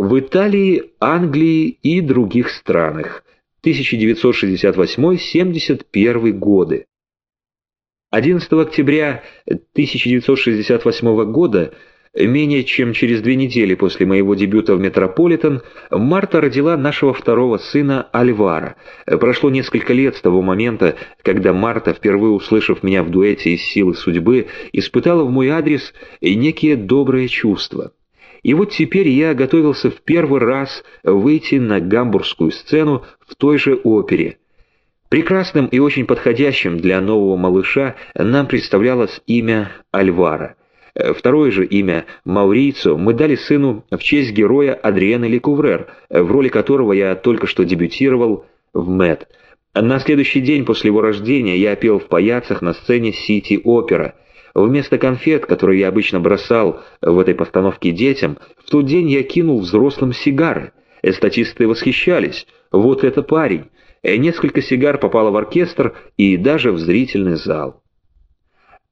в Италии, Англии и других странах 1968-71 годы. 11 октября 1968 года, менее чем через две недели после моего дебюта в «Метрополитен», Марта родила нашего второго сына Альвара. Прошло несколько лет с того момента, когда Марта, впервые услышав меня в дуэте из «Силы судьбы», испытала в мой адрес некие добрые чувства. И вот теперь я готовился в первый раз выйти на гамбургскую сцену в той же опере. Прекрасным и очень подходящим для нового малыша нам представлялось имя Альвара. Второе же имя Маурицо мы дали сыну в честь героя Адриена Лекуврер, в роли которого я только что дебютировал в МЭД. На следующий день после его рождения я пел в паяцах на сцене Сити-Опера – Вместо конфет, которые я обычно бросал в этой постановке детям, в тот день я кинул взрослым сигары. Статисты восхищались. Вот это парень. Несколько сигар попало в оркестр и даже в зрительный зал.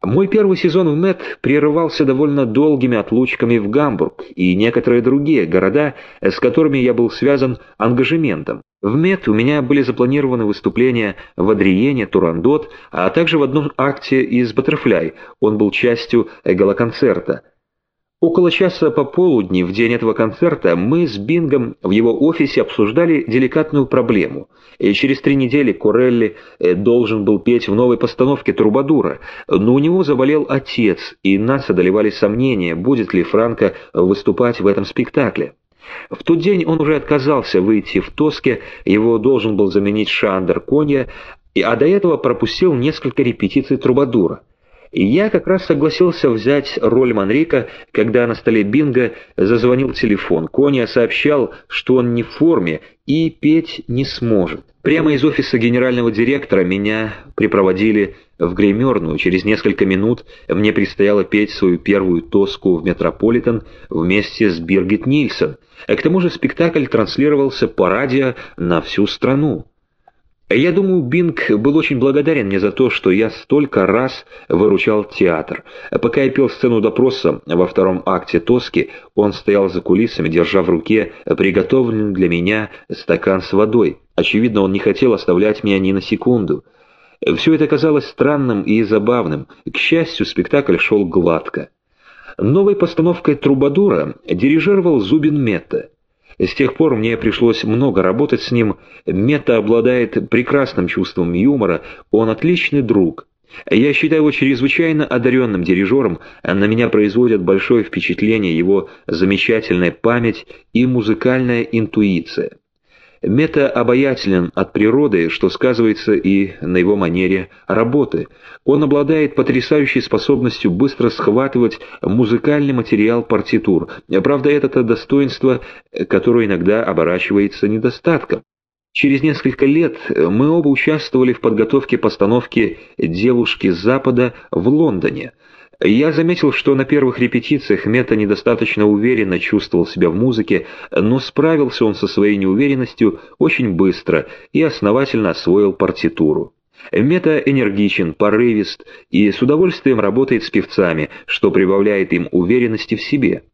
Мой первый сезон в МЭТ прерывался довольно долгими отлучками в Гамбург и некоторые другие города, с которыми я был связан ангажементом. В МЕТ у меня были запланированы выступления в Адриене, Турандот, а также в одном акте из «Баттерфляй», он был частью галоконцерта. Около часа пополудни в день этого концерта мы с Бингом в его офисе обсуждали деликатную проблему. И через три недели Корелли э, должен был петь в новой постановке «Трубадура», но у него заболел отец, и нас одолевали сомнения, будет ли Франко выступать в этом спектакле. В тот день он уже отказался выйти в Тоске, его должен был заменить Шандер Конья, а до этого пропустил несколько репетиций Трубадура. И я как раз согласился взять роль Манрика, когда на столе Бинга зазвонил телефон. Коня сообщал, что он не в форме и петь не сможет. Прямо из офиса генерального директора меня припроводили в гримерную. Через несколько минут мне предстояло петь свою первую тоску в «Метрополитен» вместе с Биргит Нильсон. К тому же спектакль транслировался по радио на всю страну. Я думаю, Бинг был очень благодарен мне за то, что я столько раз выручал театр. Пока я пел сцену допроса во втором акте «Тоски», он стоял за кулисами, держа в руке приготовленный для меня стакан с водой. Очевидно, он не хотел оставлять меня ни на секунду. Все это казалось странным и забавным. К счастью, спектакль шел гладко. Новой постановкой «Трубадура» дирижировал Зубин Метта. С тех пор мне пришлось много работать с ним. Мета обладает прекрасным чувством юмора, он отличный друг. Я считаю его чрезвычайно одаренным дирижером, на меня производят большое впечатление его замечательная память и музыкальная интуиция. Мета обаятелен от природы, что сказывается и на его манере работы. Он обладает потрясающей способностью быстро схватывать музыкальный материал партитур. Правда, это достоинство, которое иногда оборачивается недостатком. Через несколько лет мы оба участвовали в подготовке постановки «Девушки Запада» в Лондоне – я заметил, что на первых репетициях Мета недостаточно уверенно чувствовал себя в музыке, но справился он со своей неуверенностью очень быстро и основательно освоил партитуру. Мета энергичен, порывист и с удовольствием работает с певцами, что прибавляет им уверенности в себе.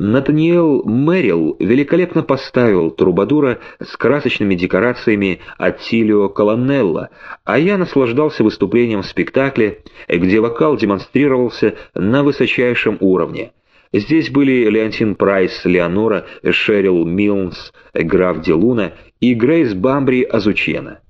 Натаниэл Мэрил великолепно поставил Трубадура с красочными декорациями Аттилио Колонелло, а я наслаждался выступлением в спектакле, где вокал демонстрировался на высочайшем уровне. Здесь были Леонтин Прайс, Леонора, Шерил Милнс, граф ди Луна и Грейс Бамбри Азучена.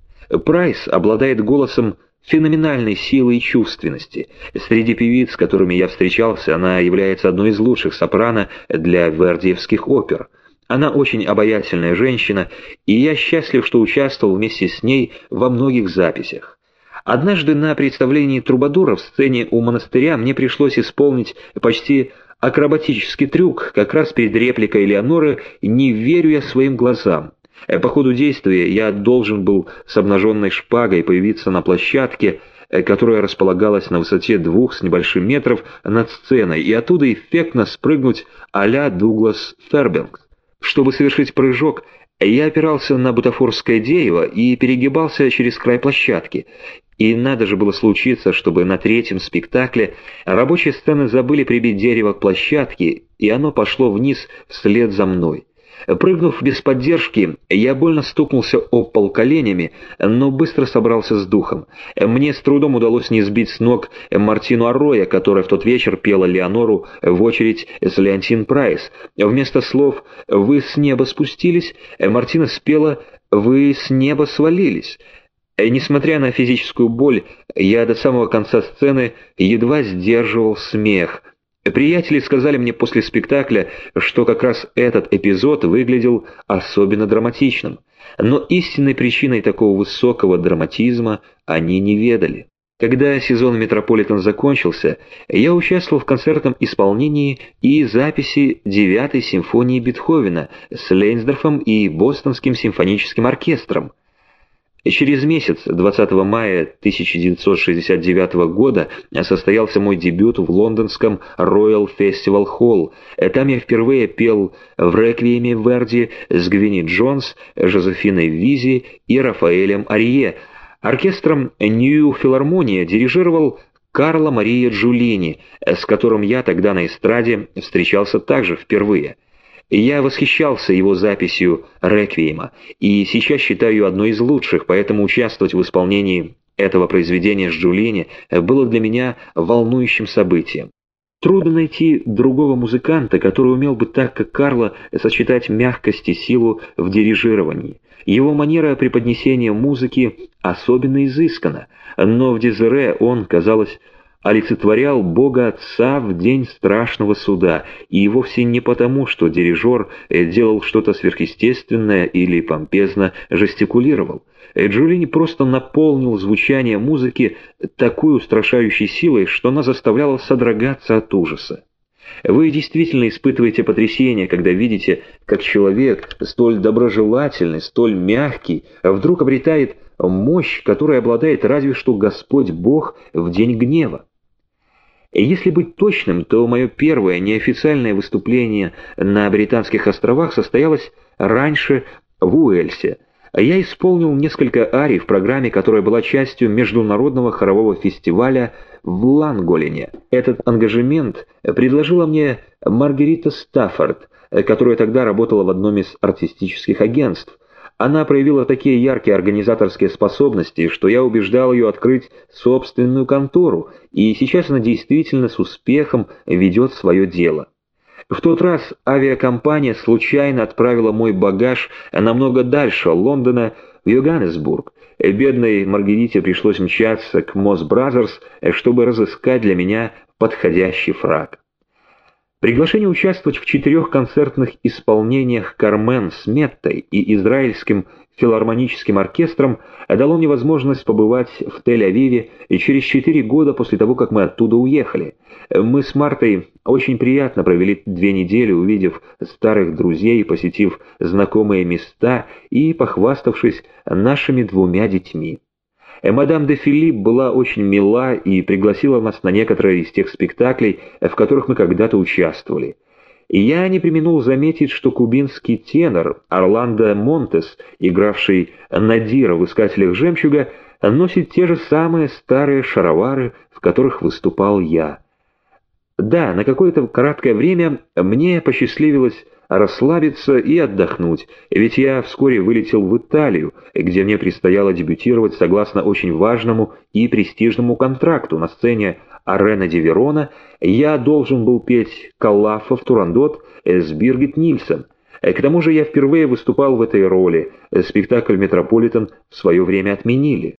Прайс обладает голосом феноменальной силы и чувственности. Среди певиц, с которыми я встречался, она является одной из лучших сопрано для вердиевских опер. Она очень обаятельная женщина, и я счастлив, что участвовал вместе с ней во многих записях. Однажды на представлении Трубадура в сцене у монастыря мне пришлось исполнить почти акробатический трюк, как раз перед репликой Элеоноры «Не верю я своим глазам». Э, по ходу действия я должен был с обнаженной шпагой появиться на площадке, э, которая располагалась на высоте двух с небольшим метров над сценой, и оттуда эффектно спрыгнуть а-ля Дуглас Фербенг. Чтобы совершить прыжок, я опирался на бутафорское дерево и перегибался через край площадки. И надо же было случиться, чтобы на третьем спектакле рабочие сцены забыли прибить дерево к площадке, и оно пошло вниз вслед за мной. Прыгнув без поддержки, я больно стукнулся об пол коленями, но быстро собрался с духом. Мне с трудом удалось не сбить с ног Мартину Арроя, которая в тот вечер пела Леонору в очередь с Леонтин Прайс. Вместо слов «Вы с неба спустились» Мартина спела «Вы с неба свалились». Несмотря на физическую боль, я до самого конца сцены едва сдерживал смех — Приятели сказали мне после спектакля, что как раз этот эпизод выглядел особенно драматичным, но истинной причиной такого высокого драматизма они не ведали. Когда сезон «Метрополитен» закончился, я участвовал в концертном исполнении и записи девятой симфонии Бетховена с Лейнсдорфом и Бостонским симфоническим оркестром. Через месяц, 20 мая 1969 года, состоялся мой дебют в лондонском Royal Festival Hall. Там я впервые пел в реквиеме Верди с Гвинни Джонс, Жозефиной Визи и Рафаэлем Арье. Оркестром Нью Филармония дирижировал Карло Мария Джулини, с которым я тогда на эстраде встречался также впервые. Я восхищался его записью «Реквиема» и сейчас считаю ее одной из лучших, поэтому участвовать в исполнении этого произведения с Джулини было для меня волнующим событием. Трудно найти другого музыканта, который умел бы так, как Карло, сочетать мягкость и силу в дирижировании. Его манера преподнесения музыки особенно изыскана, но в Дезире он, казалось, олицетворял Бога Отца в день страшного суда, и вовсе не потому, что дирижер э, делал что-то сверхъестественное или помпезно жестикулировал. Э, Джулини просто наполнил звучание музыки такой устрашающей силой, что она заставляла содрогаться от ужаса. Вы действительно испытываете потрясение, когда видите, как человек, столь доброжелательный, столь мягкий, вдруг обретает мощь, которой обладает разве что Господь Бог в день гнева. Если быть точным, то мое первое неофициальное выступление на Британских островах состоялось раньше в Уэльсе. Я исполнил несколько арий в программе, которая была частью международного хорового фестиваля в Ланголине. Этот ангажемент предложила мне Маргарита Стаффорд, которая тогда работала в одном из артистических агентств. Она проявила такие яркие организаторские способности, что я убеждал ее открыть собственную контору, и сейчас она действительно с успехом ведет свое дело. В тот раз авиакомпания случайно отправила мой багаж намного дальше Лондона, в Йоганнесбург. Бедной Маргарите пришлось мчаться к Мосс Бразерс, чтобы разыскать для меня подходящий фрак. Приглашение участвовать в четырех концертных исполнениях «Кармен» с Метой и израильским филармоническим оркестром дало мне возможность побывать в Тель-Авиве через четыре года после того, как мы оттуда уехали. Мы с Мартой очень приятно провели две недели, увидев старых друзей, посетив знакомые места и похваставшись нашими двумя детьми. Э, мадам де Филипп была очень мила и пригласила нас на некоторые из тех спектаклей, в которых мы когда-то участвовали. И я не применул заметить, что кубинский тенор Орландо Монтес, игравший Надира в «Искателях жемчуга», носит те же самые старые шаровары, в которых выступал я. Да, на какое-то краткое время мне посчастливилось расслабиться и отдохнуть, ведь я вскоре вылетел в Италию, где мне предстояло дебютировать согласно очень важному и престижному контракту на сцене Арена де Верона, я должен был петь Каллафа в Турандот с Биргит Нильсон. К тому же я впервые выступал в этой роли, спектакль «Метрополитен» в свое время отменили.